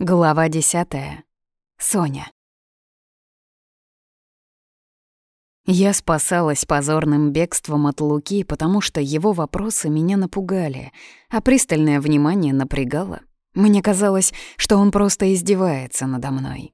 Глава десятая. Соня. Я спасалась позорным бегством от Луки, потому что его вопросы меня напугали, а пристальное внимание напрягало. Мне казалось, что он просто издевается надо мной.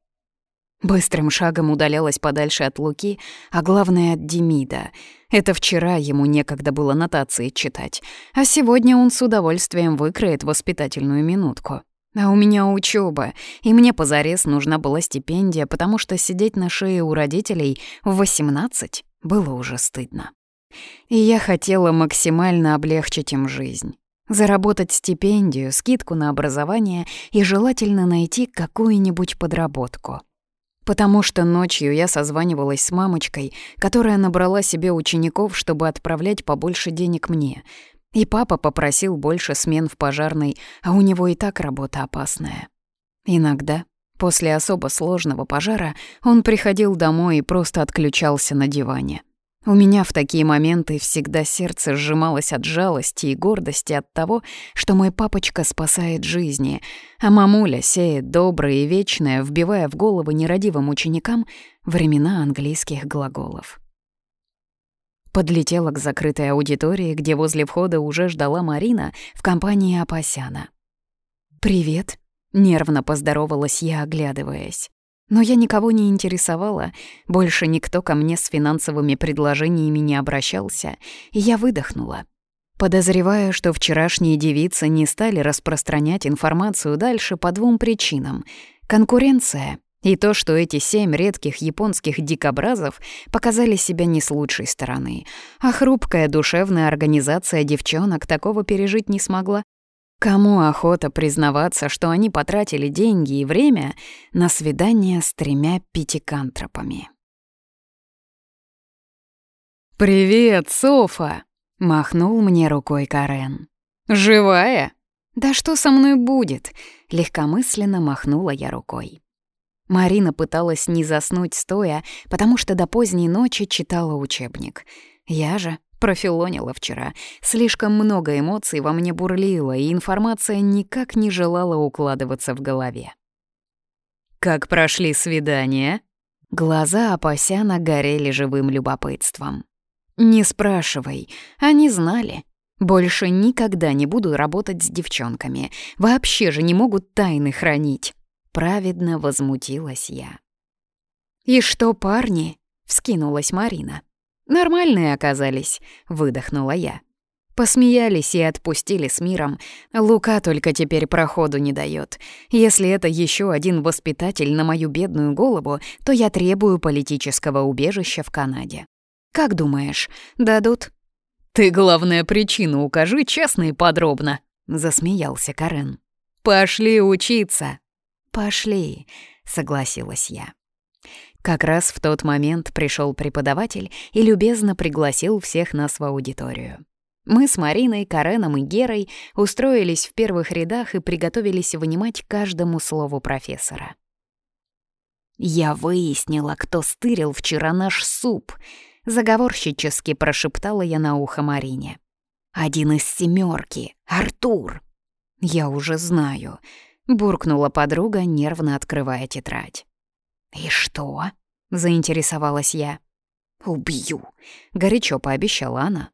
Быстрым шагом удалялась подальше от Луки, а главное — от Демида. Это вчера ему некогда было нотации читать, а сегодня он с удовольствием выкроет воспитательную минутку. А у меня учеба, и мне позарез нужна была стипендия, потому что сидеть на шее у родителей в 18 было уже стыдно. И я хотела максимально облегчить им жизнь. Заработать стипендию, скидку на образование и желательно найти какую-нибудь подработку. Потому что ночью я созванивалась с мамочкой, которая набрала себе учеников, чтобы отправлять побольше денег мне — и папа попросил больше смен в пожарной, а у него и так работа опасная. Иногда, после особо сложного пожара, он приходил домой и просто отключался на диване. У меня в такие моменты всегда сердце сжималось от жалости и гордости от того, что мой папочка спасает жизни, а мамуля сеет доброе и вечное, вбивая в головы нерадивым ученикам времена английских глаголов подлетела к закрытой аудитории, где возле входа уже ждала Марина в компании Апасяна. «Привет», — нервно поздоровалась я, оглядываясь. Но я никого не интересовала, больше никто ко мне с финансовыми предложениями не обращался, и я выдохнула. Подозревая, что вчерашние девицы не стали распространять информацию дальше по двум причинам. Конкуренция и то, что эти семь редких японских дикобразов показали себя не с лучшей стороны, а хрупкая душевная организация девчонок такого пережить не смогла. Кому охота признаваться, что они потратили деньги и время на свидание с тремя пятикантропами? «Привет, Софа!» — махнул мне рукой Карен. «Живая? Да что со мной будет?» — легкомысленно махнула я рукой. Марина пыталась не заснуть стоя, потому что до поздней ночи читала учебник. Я же профилонила вчера. Слишком много эмоций во мне бурлило, и информация никак не желала укладываться в голове. «Как прошли свидания?» Глаза Апасяна горели живым любопытством. «Не спрашивай, они знали. Больше никогда не буду работать с девчонками. Вообще же не могут тайны хранить». Праведно возмутилась я. «И что, парни?» — вскинулась Марина. «Нормальные оказались», — выдохнула я. Посмеялись и отпустили с миром. Лука только теперь проходу не дает. Если это еще один воспитатель на мою бедную голову, то я требую политического убежища в Канаде. Как думаешь, дадут? Ты, главное, причину укажи честно и подробно, засмеялся Карен. Пошли учиться. «Пошли», — согласилась я. Как раз в тот момент пришел преподаватель и любезно пригласил всех нас в аудиторию. Мы с Мариной, Кареном и Герой устроились в первых рядах и приготовились вынимать каждому слову профессора. «Я выяснила, кто стырил вчера наш суп», — заговорщически прошептала я на ухо Марине. «Один из семерки, Артур». «Я уже знаю», Буркнула подруга, нервно открывая тетрадь. «И что?» — заинтересовалась я. «Убью!» — горячо пообещала она.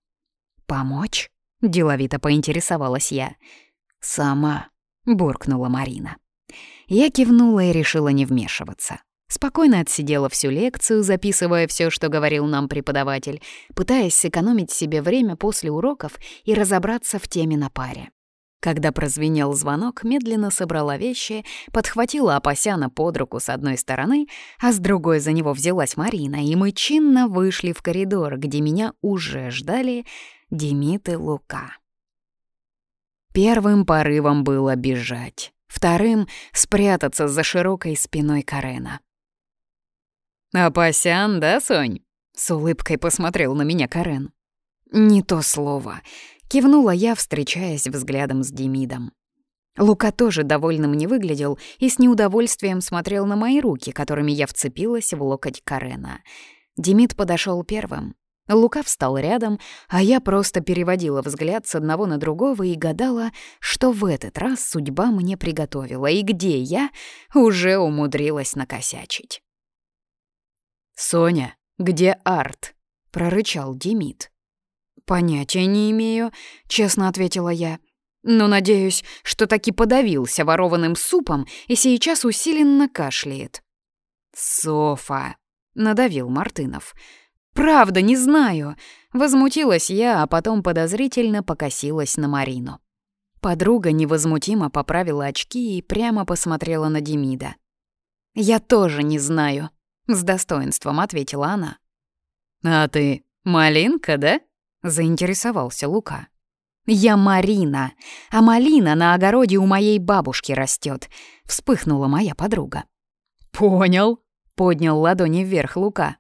«Помочь?» — деловито поинтересовалась я. «Сама!» — буркнула Марина. Я кивнула и решила не вмешиваться. Спокойно отсидела всю лекцию, записывая все, что говорил нам преподаватель, пытаясь сэкономить себе время после уроков и разобраться в теме на паре. Когда прозвенел звонок, медленно собрала вещи, подхватила Апасяна под руку с одной стороны, а с другой за него взялась Марина, и мы чинно вышли в коридор, где меня уже ждали Демид и Лука. Первым порывом было бежать, вторым — спрятаться за широкой спиной Карена. «Апасян, да, Сонь?» — с улыбкой посмотрел на меня Карен. «Не то слово. Кивнула я, встречаясь взглядом с Демидом. Лука тоже довольным не выглядел и с неудовольствием смотрел на мои руки, которыми я вцепилась в локоть Карена. Демид подошел первым. Лука встал рядом, а я просто переводила взгляд с одного на другого и гадала, что в этот раз судьба мне приготовила и где я уже умудрилась накосячить. «Соня, где Арт?» — прорычал Демид. «Понятия не имею», — честно ответила я. «Но надеюсь, что таки подавился ворованным супом и сейчас усиленно кашляет». «Софа», — надавил Мартынов. «Правда, не знаю», — возмутилась я, а потом подозрительно покосилась на Марину. Подруга невозмутимо поправила очки и прямо посмотрела на Демида. «Я тоже не знаю», — с достоинством ответила она. «А ты малинка, да?» — заинтересовался Лука. «Я Марина, а малина на огороде у моей бабушки растет», — вспыхнула моя подруга. «Понял», — поднял ладони вверх Лука.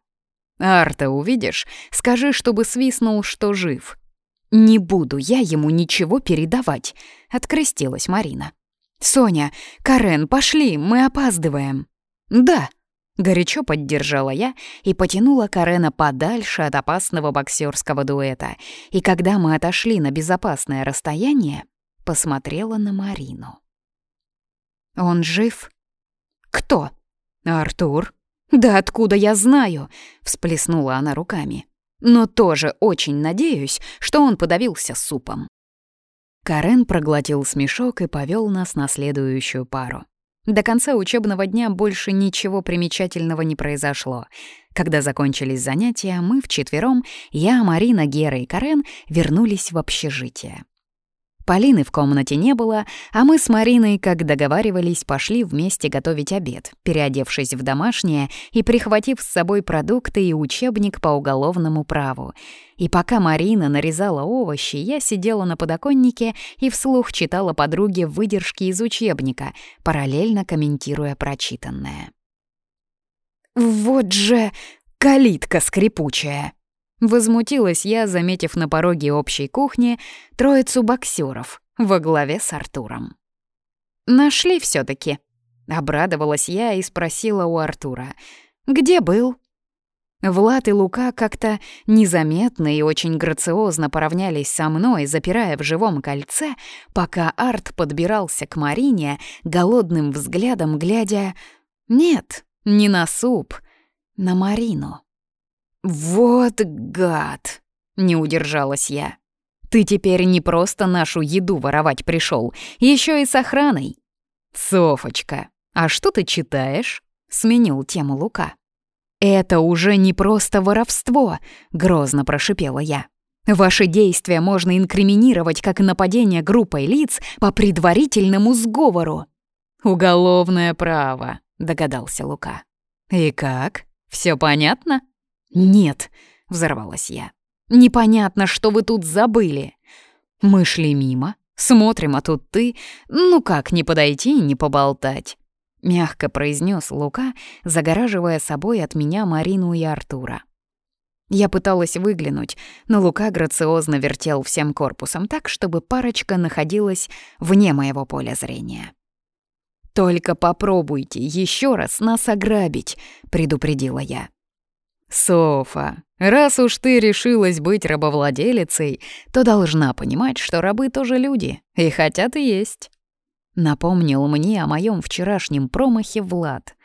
«Арта увидишь, скажи, чтобы свистнул, что жив». «Не буду я ему ничего передавать», — открестилась Марина. «Соня, Карен, пошли, мы опаздываем». «Да», Горячо поддержала я и потянула Карена подальше от опасного боксерского дуэта. И когда мы отошли на безопасное расстояние, посмотрела на Марину. «Он жив?» «Кто?» «Артур?» «Да откуда я знаю?» — всплеснула она руками. «Но тоже очень надеюсь, что он подавился супом». Карен проглотил смешок и повел нас на следующую пару. До конца учебного дня больше ничего примечательного не произошло. Когда закончились занятия, мы вчетвером, я, Марина, Гера и Карен, вернулись в общежитие. Полины в комнате не было, а мы с Мариной, как договаривались, пошли вместе готовить обед, переодевшись в домашнее и прихватив с собой продукты и учебник по уголовному праву. И пока Марина нарезала овощи, я сидела на подоконнике и вслух читала подруге выдержки из учебника, параллельно комментируя прочитанное. «Вот же калитка скрипучая!» Возмутилась я, заметив на пороге общей кухни троицу боксеров во главе с Артуром. «Нашли все таки обрадовалась я и спросила у Артура. «Где был?» Влад и Лука как-то незаметно и очень грациозно поравнялись со мной, запирая в живом кольце, пока Арт подбирался к Марине, голодным взглядом глядя... Нет, не на суп, на Марину. «Вот гад!» — не удержалась я. «Ты теперь не просто нашу еду воровать пришел, еще и с охраной!» «Софочка, а что ты читаешь?» — сменил тему Лука. «Это уже не просто воровство!» — грозно прошипела я. «Ваши действия можно инкриминировать как нападение группой лиц по предварительному сговору!» «Уголовное право», — догадался Лука. «И как? Все понятно?» «Нет», — взорвалась я. «Непонятно, что вы тут забыли. Мы шли мимо, смотрим, а тут ты. Ну как, не подойти и не поболтать?» Мягко произнес Лука, загораживая собой от меня Марину и Артура. Я пыталась выглянуть, но Лука грациозно вертел всем корпусом так, чтобы парочка находилась вне моего поля зрения. «Только попробуйте еще раз нас ограбить», — предупредила я. Софа, раз уж ты решилась быть рабовладелицей, то должна понимать, что рабы тоже люди и хотят есть. Напомнил мне о моем вчерашнем промахе Влад.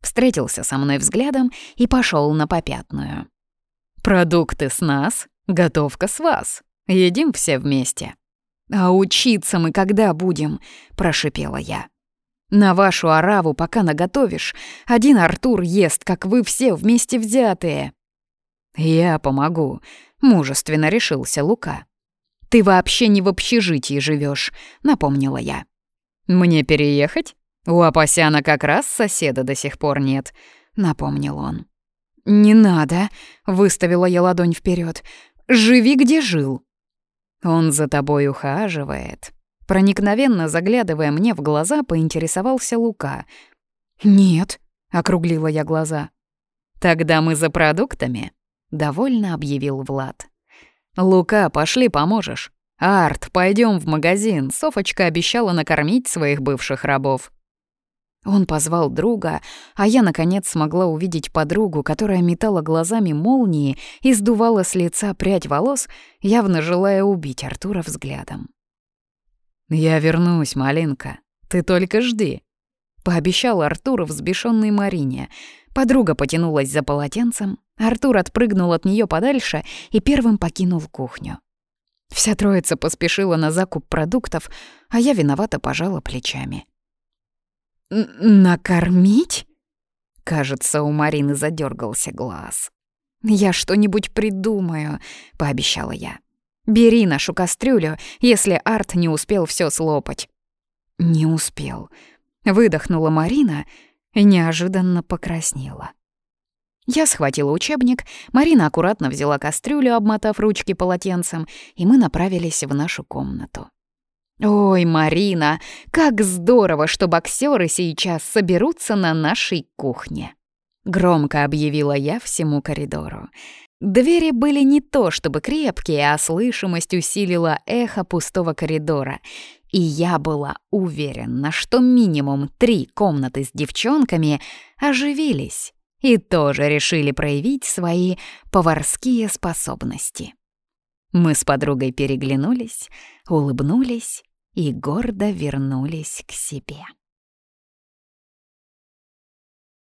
Встретился со мной взглядом и пошел на попятную. «Продукты с нас, готовка с вас. Едим все вместе». «А учиться мы когда будем?» – прошипела я. На вашу ораву пока наготовишь. Один Артур ест, как вы все вместе взятые». «Я помогу», — мужественно решился Лука. «Ты вообще не в общежитии живешь», — напомнила я. «Мне переехать? У Апасяна как раз соседа до сих пор нет», — напомнил он. «Не надо», — выставила я ладонь вперед. «Живи, где жил». «Он за тобой ухаживает», Проникновенно заглядывая мне в глаза, поинтересовался Лука. «Нет», — округлила я глаза. «Тогда мы за продуктами», — довольно объявил Влад. «Лука, пошли поможешь. Арт, пойдем в магазин. Софочка обещала накормить своих бывших рабов». Он позвал друга, а я, наконец, смогла увидеть подругу, которая метала глазами молнии и сдувала с лица прядь волос, явно желая убить Артура взглядом. «Я вернусь, Малинка. Ты только жди», — пообещал Артур взбешенной Марине. Подруга потянулась за полотенцем, Артур отпрыгнул от нее подальше и первым покинул кухню. Вся троица поспешила на закуп продуктов, а я виновато пожала плечами. «Накормить?» Кажется, у Марины задергался глаз. «Я что-нибудь придумаю», — пообещала я. Бери нашу кастрюлю, если Арт не успел все слопать». «Не успел», — выдохнула Марина и неожиданно покраснела. Я схватила учебник, Марина аккуратно взяла кастрюлю, обмотав ручки полотенцем, и мы направились в нашу комнату. «Ой, Марина, как здорово, что боксеры сейчас соберутся на нашей кухне!» Громко объявила я всему коридору. Двери были не то чтобы крепкие, а слышимость усилила эхо пустого коридора. И я была уверена, что минимум три комнаты с девчонками оживились и тоже решили проявить свои поварские способности. Мы с подругой переглянулись, улыбнулись и гордо вернулись к себе.